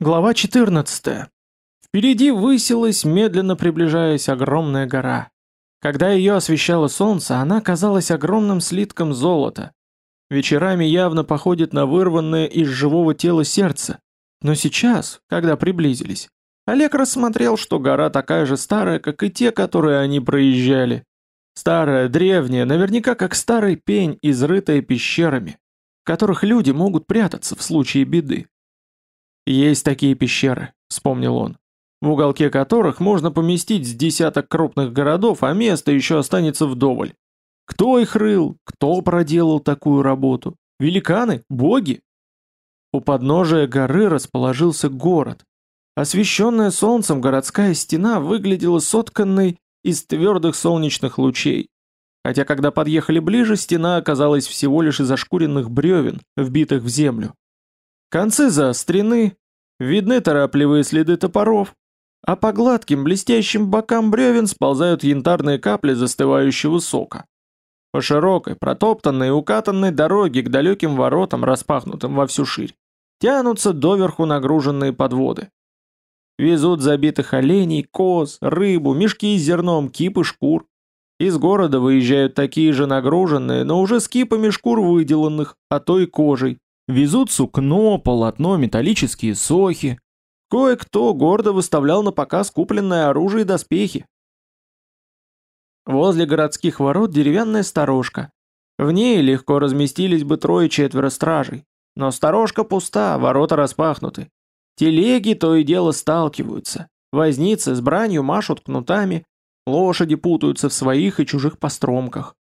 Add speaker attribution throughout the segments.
Speaker 1: Глава 14. Впереди высилась, медленно приближаясь, огромная гора. Когда ее освещало солнце, она казалась огромным слитком золота. Вечерами явно походит на вырванное из живого тела сердце. Но сейчас, когда приблизились, Олег рассмотрел, что гора такая же старая, как и те, которые они проезжали. Старая, древняя, наверняка как старый пень, изрытая пещерами, в которых люди могут прятаться в случае беды. «Есть такие пещеры», — вспомнил он, в уголке которых можно поместить с десяток крупных городов, а место еще останется вдоволь. Кто их рыл, кто проделал такую работу? Великаны? Боги? У подножия горы расположился город. Освещенная солнцем городская стена выглядела сотканной из твердых солнечных лучей. Хотя когда подъехали ближе, стена оказалась всего лишь из ошкуренных бревен, вбитых в землю. Концы заострены, видны торопливые следы топоров, а по гладким блестящим бокам бревен сползают янтарные капли застывающего сока. По широкой, протоптанной и укатанной дороге к далеким воротам, распахнутым во всю ширь, тянутся доверху нагруженные подводы. Везут забитых оленей, коз, рыбу, мешки с зерном, кипы шкур. Из города выезжают такие же нагруженные, но уже с кипами шкур выделанных, а то и кожей, Везут сукно, полотно, металлические сохи. Кое-кто гордо выставлял на показ купленное оружие и доспехи. Возле городских ворот деревянная сторожка. В ней легко разместились бы трое-четверо стражей. Но сторожка пуста, ворота распахнуты. Телеги то и дело сталкиваются. Возницы с бранью машут кнутами, лошади путаются в своих и чужих постромках.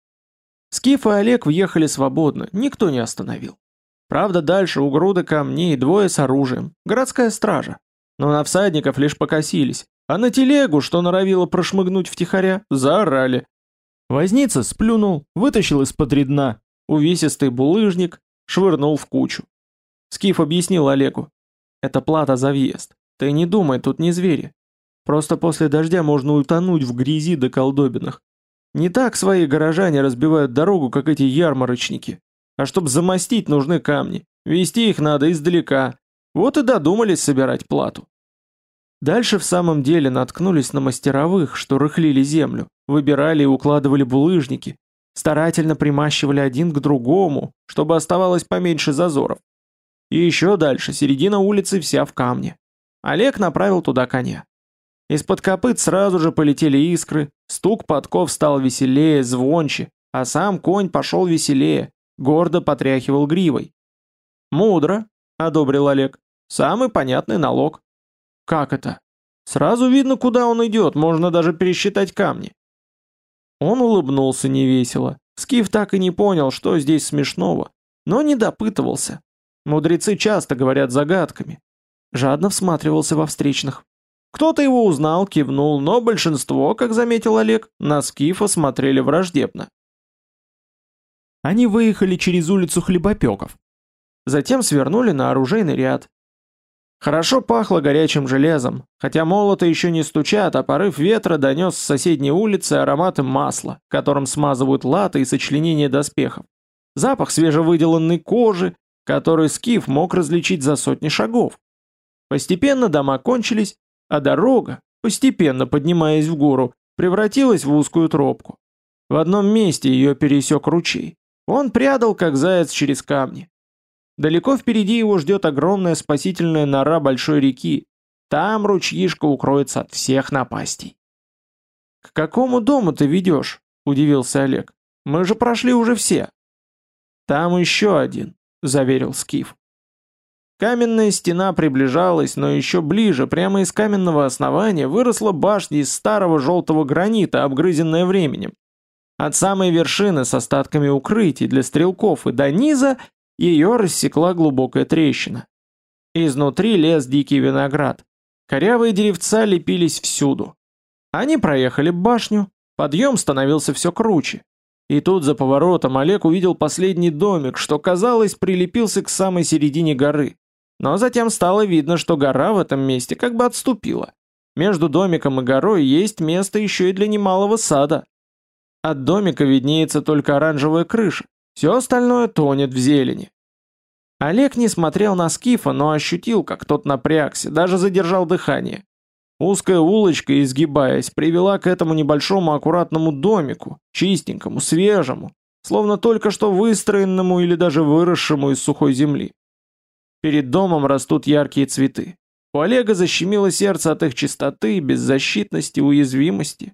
Speaker 1: Скиф и Олег въехали свободно, никто не остановил. Правда, дальше у груды камней двое с оружием, городская стража. Но на всадников лишь покосились, а на телегу, что норовило прошмыгнуть втихаря, заорали. Возница сплюнул, вытащил из-под редна увесистый булыжник, швырнул в кучу. Скиф объяснил Олегу. «Это плата за въезд. Ты не думай, тут не звери. Просто после дождя можно утонуть в грязи до колдобинах. Не так свои горожане разбивают дорогу, как эти ярмарочники. А чтобы замостить, нужны камни. Вести их надо издалека. Вот и додумались собирать плату. Дальше в самом деле наткнулись на мастеровых, что рыхлили землю, выбирали и укладывали булыжники, старательно примащивали один к другому, чтобы оставалось поменьше зазоров. И еще дальше, середина улицы вся в камне. Олег направил туда коня. Из-под копыт сразу же полетели искры, стук подков стал веселее, звонче, а сам конь пошел веселее, гордо потряхивал гривой. «Мудро», — одобрил Олег. «Самый понятный налог». «Как это?» «Сразу видно, куда он идет, можно даже пересчитать камни». Он улыбнулся невесело. Скиф так и не понял, что здесь смешного, но не допытывался. Мудрецы часто говорят загадками. Жадно всматривался во встречных. Кто-то его узнал, кивнул, но большинство, как заметил Олег, на Скифа смотрели враждебно. Они выехали через улицу Хлебопеков. Затем свернули на оружейный ряд. Хорошо пахло горячим железом, хотя молоты еще не стучат, а порыв ветра донес с соседней улицы ароматы масла, которым смазывают латы и сочленения доспехов. Запах свежевыделанной кожи, который Скиф мог различить за сотни шагов. Постепенно дома кончились, а дорога, постепенно поднимаясь в гору, превратилась в узкую тропку. В одном месте ее пересек ручей. Он прядал, как заяц через камни. Далеко впереди его ждет огромная спасительная нора большой реки. Там ручьишка укроется от всех напастей. «К какому дому ты ведешь?» – удивился Олег. «Мы же прошли уже все». «Там еще один», – заверил Скиф. Каменная стена приближалась, но еще ближе, прямо из каменного основания, выросла башня из старого желтого гранита, обгрызенная временем. От самой вершины с остатками укрытий для стрелков и до низа ее рассекла глубокая трещина. Изнутри лез дикий виноград. Корявые деревца лепились всюду. Они проехали башню, подъем становился все круче. И тут за поворотом Олег увидел последний домик, что, казалось, прилепился к самой середине горы. Но затем стало видно, что гора в этом месте как бы отступила. Между домиком и горой есть место еще и для немалого сада. От домика виднеется только оранжевая крыша, все остальное тонет в зелени. Олег не смотрел на Скифа, но ощутил, как тот напрягся, даже задержал дыхание. Узкая улочка, изгибаясь, привела к этому небольшому аккуратному домику, чистенькому, свежему, словно только что выстроенному или даже выросшему из сухой земли. Перед домом растут яркие цветы. У Олега защемило сердце от их чистоты, беззащитности, уязвимости.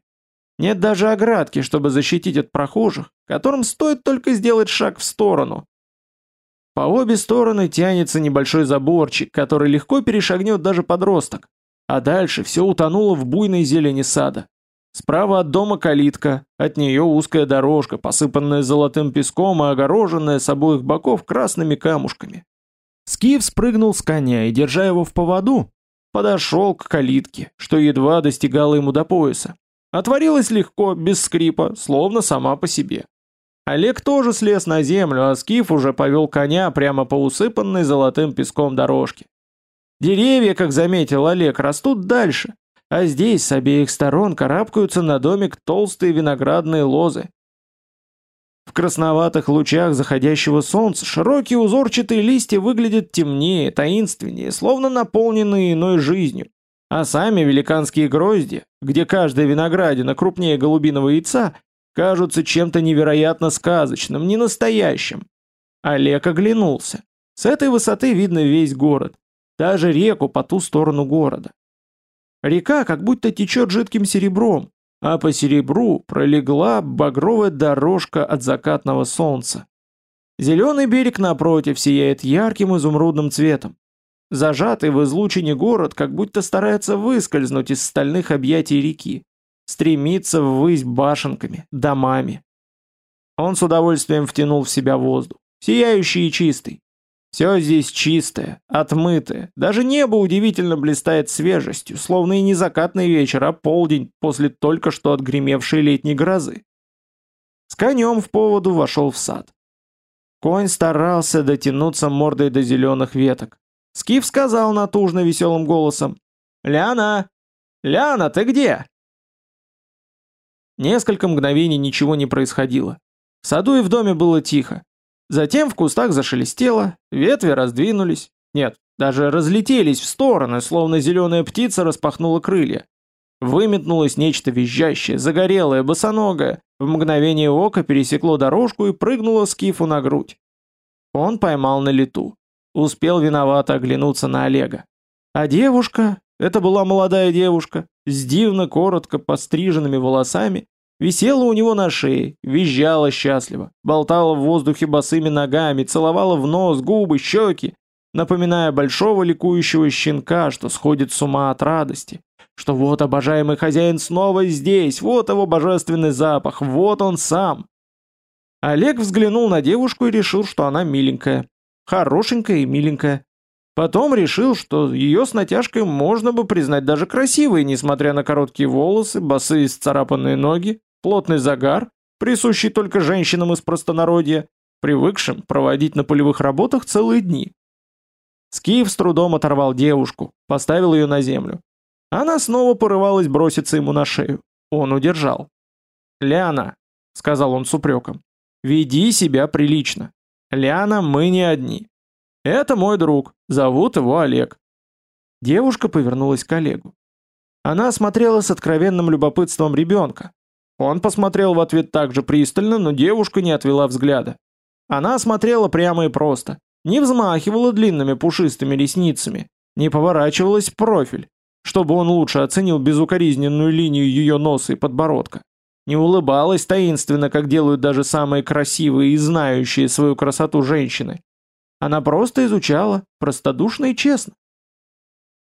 Speaker 1: Нет даже оградки, чтобы защитить от прохожих, которым стоит только сделать шаг в сторону. По обе стороны тянется небольшой заборчик, который легко перешагнет даже подросток. А дальше все утонуло в буйной зелени сада. Справа от дома калитка, от нее узкая дорожка, посыпанная золотым песком и огороженная с обоих боков красными камушками. Скиф спрыгнул с коня и, держа его в поводу, подошел к калитке, что едва достигало ему до пояса. Отворилась легко, без скрипа, словно сама по себе. Олег тоже слез на землю, а Скиф уже повел коня прямо по усыпанной золотым песком дорожке. Деревья, как заметил Олег, растут дальше, а здесь с обеих сторон карабкаются на домик толстые виноградные лозы. В красноватых лучах заходящего солнца широкие узорчатые листья выглядят темнее, таинственнее, словно наполненные иной жизнью. А сами великанские грозди, где каждая виноградина крупнее голубиного яйца, кажутся чем-то невероятно сказочным, ненастоящим. Олег оглянулся. С этой высоты видно весь город даже реку по ту сторону города. Река как будто течет жидким серебром, а по серебру пролегла багровая дорожка от закатного солнца. Зеленый берег напротив сияет ярким изумрудным цветом. Зажатый в излучине город как будто старается выскользнуть из стальных объятий реки, стремится ввысь башенками, домами. Он с удовольствием втянул в себя воздух, сияющий и чистый, все здесь чистое, отмытое, даже небо удивительно блистает свежестью, словно и не закатный вечер, а полдень после только что отгремевшей летней грозы. С конем в поводу вошел в сад. Конь старался дотянуться мордой до зеленых веток. Скиф сказал натужно веселым голосом. «Ляна! Ляна, ты где?» Несколько мгновений ничего не происходило. В саду и в доме было тихо. Затем в кустах зашелестело, ветви раздвинулись. Нет, даже разлетелись в стороны, словно зеленая птица распахнула крылья. Выметнулось нечто визжащее, загорелое, босоногое, в мгновение ока пересекло дорожку и прыгнуло скифу на грудь. Он поймал на лету. Успел виновато оглянуться на Олега. А девушка, это была молодая девушка, с дивно коротко постриженными волосами Висела у него на шее, визжала счастливо, болтала в воздухе босыми ногами, целовала в нос, губы, щеки, напоминая большого ликующего щенка, что сходит с ума от радости, что вот обожаемый хозяин снова здесь, вот его божественный запах, вот он сам. Олег взглянул на девушку и решил, что она миленькая, хорошенькая и миленькая. Потом решил, что ее с натяжкой можно бы признать даже красивой, несмотря на короткие волосы, босые сцарапанные ноги, плотный загар, присущий только женщинам из простонародья, привыкшим проводить на полевых работах целые дни. Скиф с трудом оторвал девушку, поставил ее на землю. Она снова порывалась броситься ему на шею. Он удержал. «Ляна», — сказал он с упреком, — «веди себя прилично. Ляна, мы не одни. Это мой друг, зовут его Олег». Девушка повернулась к Олегу. Она смотрела с откровенным любопытством ребенка, он посмотрел в ответ так же пристально, но девушка не отвела взгляда. Она смотрела прямо и просто, не взмахивала длинными пушистыми ресницами, не поворачивалась в профиль, чтобы он лучше оценил безукоризненную линию ее носа и подбородка. Не улыбалась таинственно, как делают даже самые красивые и знающие свою красоту женщины. Она просто изучала, простодушно и честно.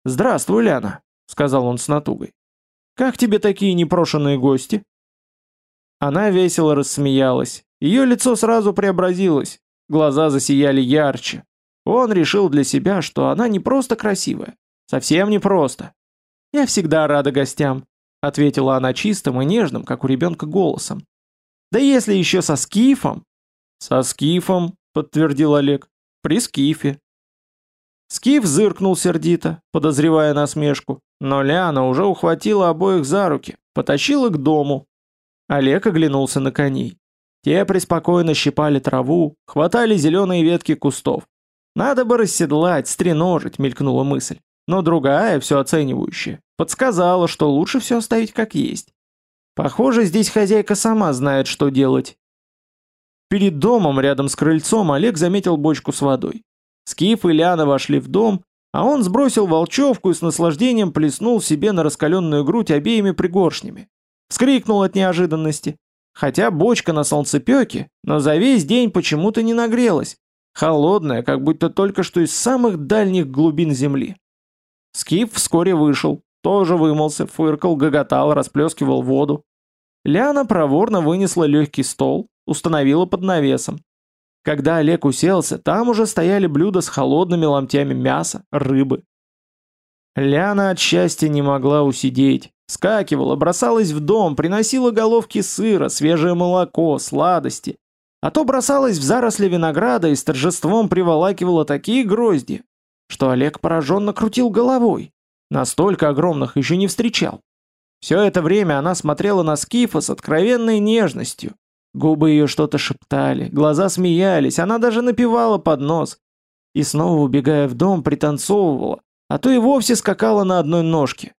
Speaker 1: «Здравствуй, Ляна», — сказал он с натугой. «Как тебе такие непрошенные гости?» Она весело рассмеялась. Ее лицо сразу преобразилось, глаза засияли ярче. Он решил для себя, что она не просто красивая. Совсем не просто. «Я всегда рада гостям», — ответила она чистым и нежным, как у ребенка, голосом. «Да если еще со скифом?» «Со скифом», — подтвердил Олег. «При скифе». Скиф зыркнул сердито, подозревая насмешку, но Ляна уже ухватила обоих за руки, потащила к дому, Олег оглянулся на коней. Те преспокойно щипали траву, хватали зеленые ветки кустов. Надо бы расседлать, стреножить, мелькнула мысль. Но другая, все оценивающая, подсказала, что лучше все оставить как есть. Похоже, здесь хозяйка сама знает, что делать. Перед домом, рядом с крыльцом, Олег заметил бочку с водой. Скиф и Ляна вошли в дом, а он сбросил волчевку и с наслаждением плеснул себе на раскаленную грудь обеими пригоршнями. Вскрикнул от неожиданности. Хотя бочка на солнцепеке, но за весь день почему-то не нагрелась. Холодная, как будто только что из самых дальних глубин земли. Скиф вскоре вышел, тоже вымылся, фыркал, гоготал, расплескивал воду. Ляна проворно вынесла легкий стол, установила под навесом. Когда Олег уселся, там уже стояли блюда с холодными ломтями мяса, рыбы. Ляна от счастья не могла усидеть. Скакивала, бросалась в дом, приносила головки сыра, свежее молоко, сладости. А то бросалась в заросли винограда и с торжеством приволакивала такие грозди, что Олег пораженно крутил головой. Настолько огромных еще не встречал. Все это время она смотрела на Скифа с откровенной нежностью. Губы ее что-то шептали, глаза смеялись, она даже напевала под нос. И снова, убегая в дом, пританцовывала, а то и вовсе скакала на одной ножке.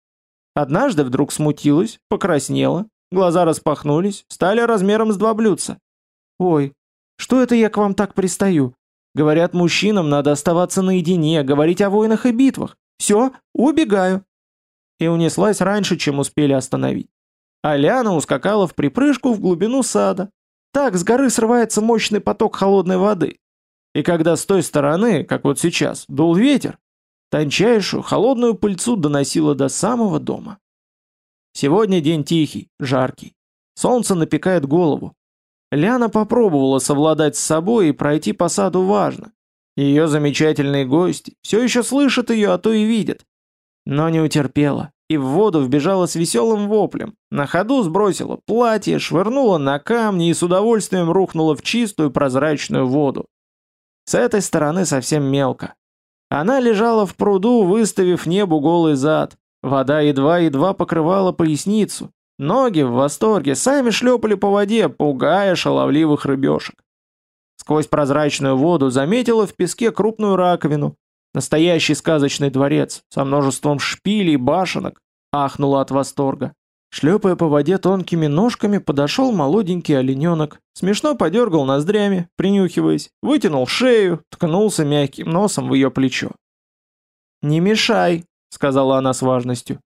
Speaker 1: Однажды вдруг смутилась, покраснела, глаза распахнулись, стали размером с два блюдца. «Ой, что это я к вам так пристаю? Говорят, мужчинам надо оставаться наедине, говорить о войнах и битвах. Все, убегаю». И унеслась раньше, чем успели остановить. А Ляна ускакала в припрыжку в глубину сада. Так с горы срывается мощный поток холодной воды. И когда с той стороны, как вот сейчас, дул ветер, тончайшую холодную пыльцу доносило до самого дома. Сегодня день тихий, жаркий. Солнце напекает голову. Ляна попробовала совладать с собой и пройти по саду важно. Ее замечательные гости все еще слышат ее, а то и видят. Но не утерпела, и в воду вбежала с веселым воплем, на ходу сбросила платье, швырнула на камни и с удовольствием рухнула в чистую прозрачную воду. С этой стороны совсем мелко. Она лежала в пруду, выставив небу голый зад. Вода едва-едва покрывала поясницу, Ноги в восторге сами шлепали по воде, пугая шаловливых рыбешек. Сквозь прозрачную воду заметила в песке крупную раковину. Настоящий сказочный дворец, со множеством шпилей, башенок. Ахнула от восторга. Шлепая по воде тонкими ножками, подошел молоденький олененок, смешно подергал ноздрями, принюхиваясь, вытянул шею, ткнулся мягким носом в ее плечо. «Не мешай», — сказала она с важностью.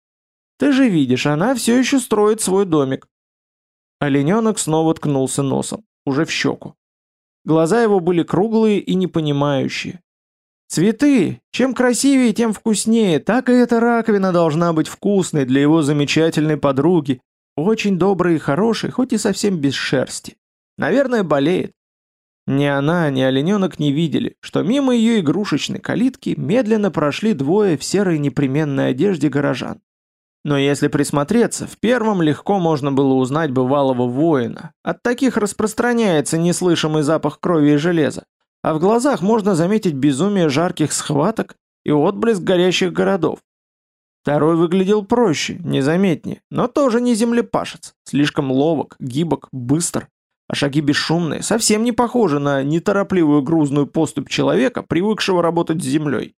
Speaker 1: Ты же видишь, она все еще строит свой домик. Олененок снова ткнулся носом, уже в щеку. Глаза его были круглые и непонимающие. Цветы! Чем красивее, тем вкуснее. Так и эта раковина должна быть вкусной для его замечательной подруги. Очень доброй и хорошей, хоть и совсем без шерсти. Наверное, болеет. Ни она, ни олененок не видели, что мимо ее игрушечной калитки медленно прошли двое в серой непременной одежде горожан. Но если присмотреться, в первом легко можно было узнать бывалого воина. От таких распространяется неслышимый запах крови и железа. А в глазах можно заметить безумие жарких схваток и отблеск горящих городов. Второй выглядел проще, незаметнее, но тоже не землепашец. Слишком ловок, гибок, быстр. А шаги бесшумные, совсем не похожи на неторопливую грузную поступь человека, привыкшего работать с землей.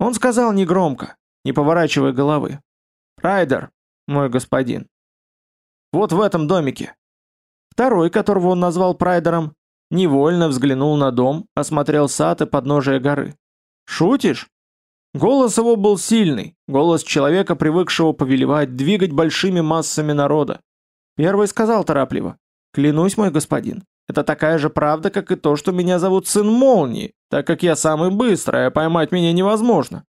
Speaker 1: Он сказал негромко, не поворачивая головы. Райдер, мой господин. Вот в этом домике. Второй, которого он назвал Прайдером, невольно взглянул на дом, осмотрел сад и подножие горы. Шутишь? Голос его был сильный, голос человека, привыкшего повелевать, двигать большими массами народа. Первый сказал торопливо. «Клянусь, мой господин, это такая же правда, как и то, что меня зовут Сын Молнии, так как я самый быстрый, а поймать меня невозможно».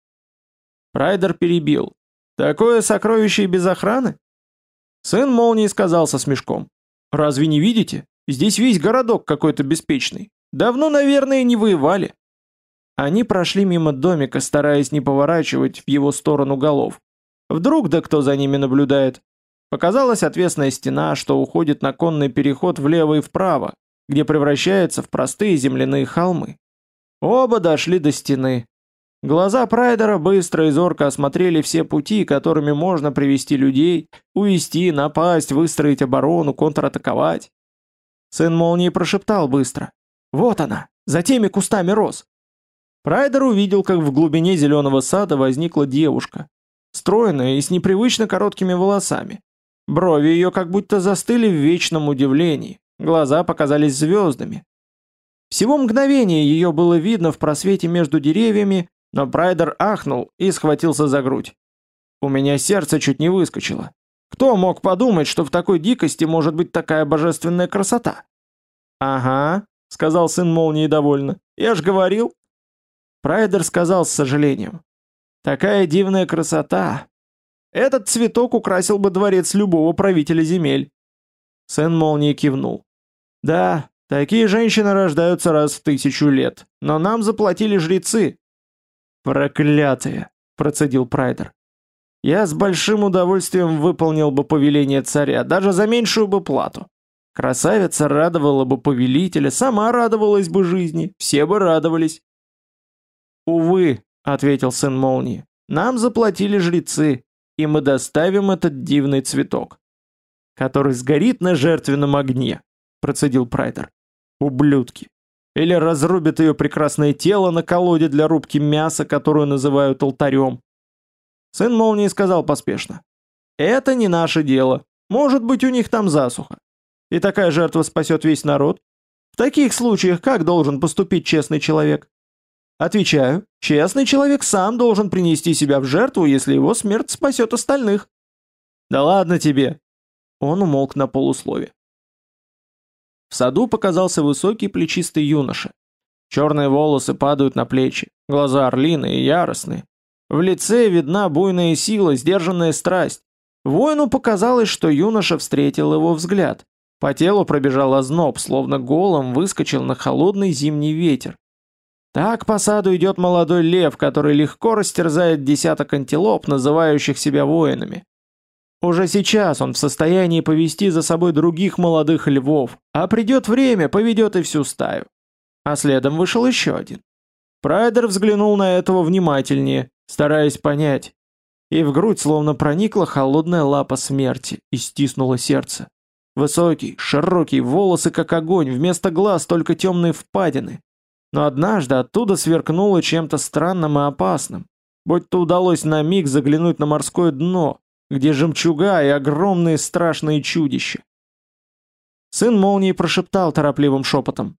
Speaker 1: Прайдер перебил. Такое сокровище и без охраны? Сын молнии сказал со смешком. Разве не видите? Здесь весь городок какой-то беспечный. Давно, наверное, не воевали. Они прошли мимо домика, стараясь не поворачивать в его сторону голов. Вдруг да кто за ними наблюдает. Показалась отвесная стена, что уходит на конный переход влево и вправо, где превращается в простые земляные холмы. Оба дошли до стены. Глаза Прайдера быстро и зорко осмотрели все пути, которыми можно привести людей, увести, напасть, выстроить оборону, контратаковать. Сын молнии прошептал быстро. «Вот она, за теми кустами роз!» Прайдер увидел, как в глубине зеленого сада возникла девушка, стройная и с непривычно короткими волосами. Брови ее как будто застыли в вечном удивлении, глаза показались звездами. Всего мгновение ее было видно в просвете между деревьями, но Прайдер ахнул и схватился за грудь. У меня сердце чуть не выскочило. Кто мог подумать, что в такой дикости может быть такая божественная красота? «Ага», — сказал сын молнии довольно, — «я ж говорил». Прайдер сказал с сожалением. «Такая дивная красота! Этот цветок украсил бы дворец любого правителя земель». Сын молнии кивнул. «Да, такие женщины рождаются раз в тысячу лет, но нам заплатили жрецы». «Проклятые!» — процедил Прайдер. «Я с большим удовольствием выполнил бы повеление царя, даже за меньшую бы плату. Красавица радовала бы повелителя, сама радовалась бы жизни, все бы радовались. «Увы», — ответил сын молнии, — «нам заплатили жрецы, и мы доставим этот дивный цветок, который сгорит на жертвенном огне», — процедил Прайдер. «Ублюдки! Или разрубят ее прекрасное тело на колоде для рубки мяса, которую называют алтарем». Сын молнии сказал поспешно. «Это не наше дело. Может быть, у них там засуха. И такая жертва спасет весь народ? В таких случаях как должен поступить честный человек? Отвечаю, честный человек сам должен принести себя в жертву, если его смерть спасет остальных. Да ладно тебе. Он умолк на полуслове. В саду показался высокий плечистый юноша. Черные волосы падают на плечи, глаза орлиные и яростные. В лице видна буйная сила, сдержанная страсть. Воину показалось, что юноша встретил его взгляд. По телу пробежал озноб, словно голом выскочил на холодный зимний ветер. Так по саду идет молодой лев, который легко растерзает десяток антилоп, называющих себя воинами. Уже сейчас он в состоянии повести за собой других молодых львов, а придет время, поведет и всю стаю. А следом вышел еще один. Прайдер взглянул на этого внимательнее, стараясь понять. И в грудь словно проникла холодная лапа смерти и стиснуло сердце. Высокий, широкий, волосы как огонь, вместо глаз только темные впадины. Но однажды оттуда сверкнуло чем-то странным и опасным, будь-то удалось на миг заглянуть на морское дно, где жемчуга и огромные страшные чудища. Сын молнии прошептал торопливым шепотом.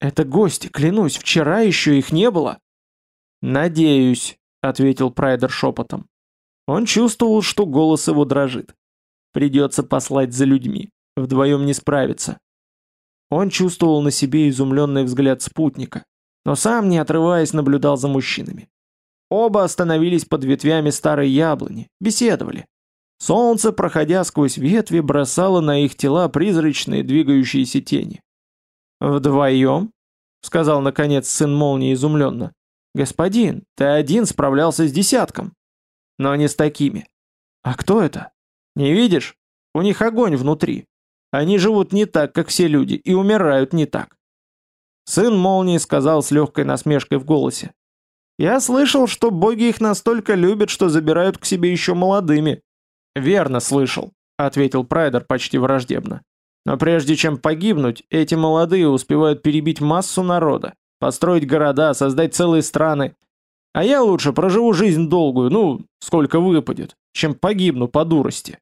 Speaker 1: «Это гости, клянусь, вчера еще их не было». «Надеюсь», — ответил Прайдер шепотом. Он чувствовал, что голос его дрожит. Придется послать за людьми, вдвоем не справиться. Он чувствовал на себе изумленный взгляд спутника, но сам, не отрываясь, наблюдал за мужчинами. Оба остановились под ветвями старой яблони, беседовали. Солнце, проходя сквозь ветви, бросало на их тела призрачные двигающиеся тени. «Вдвоем?» — сказал, наконец, сын молнии изумленно. «Господин, ты один справлялся с десятком, но не с такими. А кто это? Не видишь? У них огонь внутри. Они живут не так, как все люди, и умирают не так. Сын молнии сказал с легкой насмешкой в голосе. «Я слышал, что боги их настолько любят, что забирают к себе еще молодыми». «Верно слышал», — ответил Прайдер почти враждебно. «Но прежде чем погибнуть, эти молодые успевают перебить массу народа, построить города, создать целые страны. А я лучше проживу жизнь долгую, ну, сколько выпадет, чем погибну по дурости».